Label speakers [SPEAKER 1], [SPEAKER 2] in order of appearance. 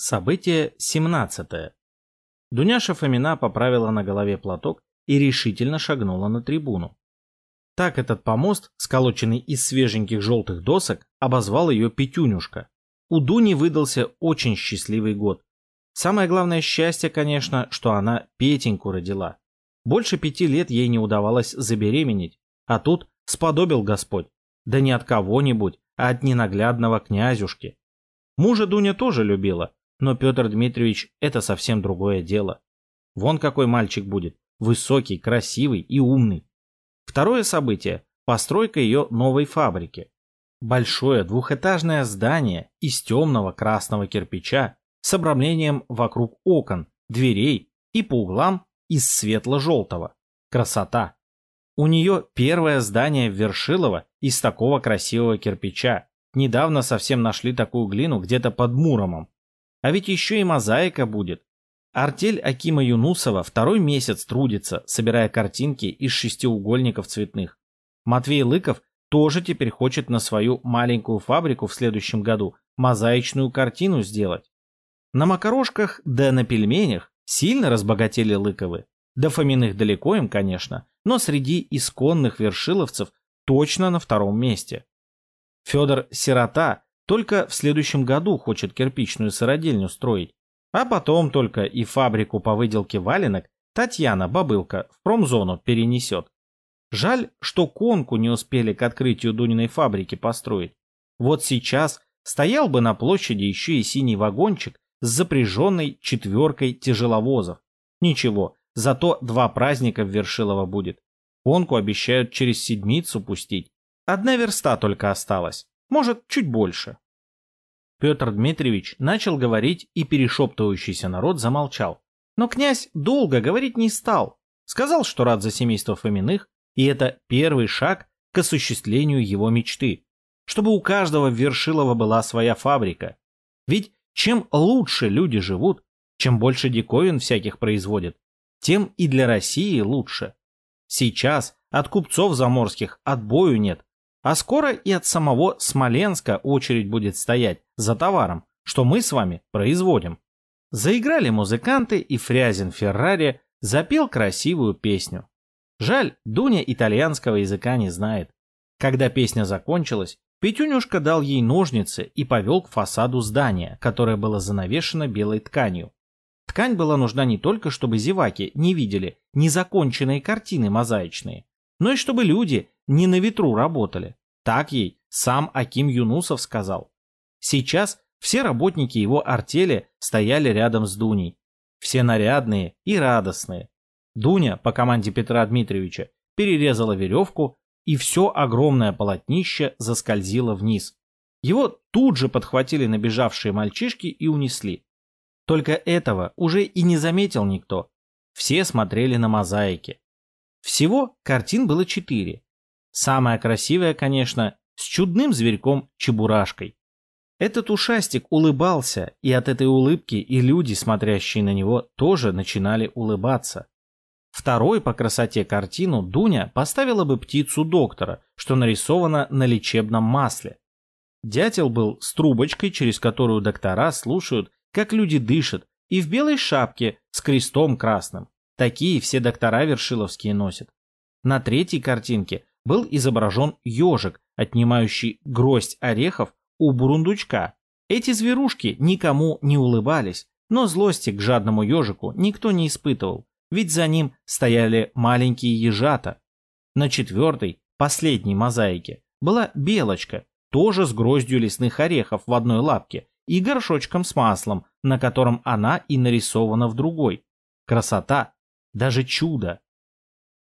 [SPEAKER 1] Событие 17. Дуняша Фомина поправила на голове платок и решительно шагнула на трибуну. Так этот помост, сколоченный из свеженьких желтых досок, обозвал ее Петюнюшка. У Дуни выдался очень счастливый год. Самое главное счастье, конечно, что она Петеньку родила. Больше пяти лет ей не удавалось забеременеть, а тут сподобил Господь. Да не от кого-нибудь, а от ненаглядного князюшки. Мужа Дуня тоже любила, но Петр Дмитриевич – это совсем другое дело. Вон какой мальчик будет. Высокий, красивый и умный. Второе событие – постройка ее новой фабрики. Большое двухэтажное здание из темного красного кирпича с обрамлением вокруг окон, дверей и по углам из светло-желтого. Красота! У нее первое здание в Вершилово из такого красивого кирпича. Недавно совсем нашли такую глину где-то под Муромом. А ведь еще и мозаика будет. Артель Акима Юнусова второй месяц трудится, собирая картинки из шестиугольников цветных. Матвей Лыков тоже теперь хочет на свою маленькую фабрику в следующем году мозаичную картину сделать. На макарошках да на пельменях сильно разбогатели Лыковы. До Фоминых далеко им, конечно, но среди исконных вершиловцев точно на втором месте. Федор Сирота только в следующем году хочет кирпичную сыродельню строить, а потом только и фабрику по выделке валенок Татьяна Бабылка в промзону перенесет. Жаль, что конку не успели к открытию Дуниной фабрики построить. Вот сейчас стоял бы на площади еще и синий вагончик с запряженной четверкой тяжеловозов. Ничего, зато два праздника в Вершилово будет. Конку обещают через седмицу пустить. Одна верста только осталась. Может, чуть больше. Петр Дмитриевич начал говорить, и перешептывающийся народ замолчал. Но князь долго говорить не стал. Сказал, что рад за семейство Фоминых, и это первый шаг к осуществлению его мечты. Чтобы у каждого в Вершилово была своя фабрика. Ведь чем лучше люди живут, чем больше диковин всяких производят, тем и для России лучше. Сейчас от купцов заморских отбою нет, а скоро и от самого Смоленска очередь будет стоять за товаром, что мы с вами производим. Заиграли музыканты, и Фрязин Феррари запел красивую песню. Жаль, Дуня итальянского языка не знает. Когда песня закончилась, Петюнюшка дал ей ножницы и повел к фасаду здания, которое было занавешено белой тканью. Ткань была нужна не только, чтобы зеваки не видели незаконченные картины мозаичные, но и чтобы люди не на ветру работали. Так ей сам Аким Юнусов сказал. Сейчас все работники его артели стояли рядом с Дуней. Все нарядные и радостные. Дуня по команде Петра Дмитриевича перерезала веревку, и все огромное полотнище заскользило вниз. Его тут же подхватили набежавшие мальчишки и унесли. Только этого уже и не заметил никто. Все смотрели на мозаики. Всего картин было четыре. Самая красивая, конечно, с чудным зверьком-чебурашкой. Этот ушастик улыбался, и от этой улыбки и люди, смотрящие на него, тоже начинали улыбаться. Второй по красоте картину Дуня поставила бы птицу доктора, что нарисовано на лечебном масле. Дятел был с трубочкой, через которую доктора слушают, как люди дышат, и в белой шапке с крестом красным. Такие все доктора вершиловские носят. На третьей картинке был изображен ежик, отнимающий гроздь орехов у бурундучка. Эти зверушки никому не улыбались, но злости к жадному ежику никто не испытывал, ведь за ним стояли маленькие ежата. На четвертой, последней мозаике, была белочка, тоже с гроздью лесных орехов в одной лапке и горшочком с маслом, на котором она и нарисована в другой. Красота даже чудо.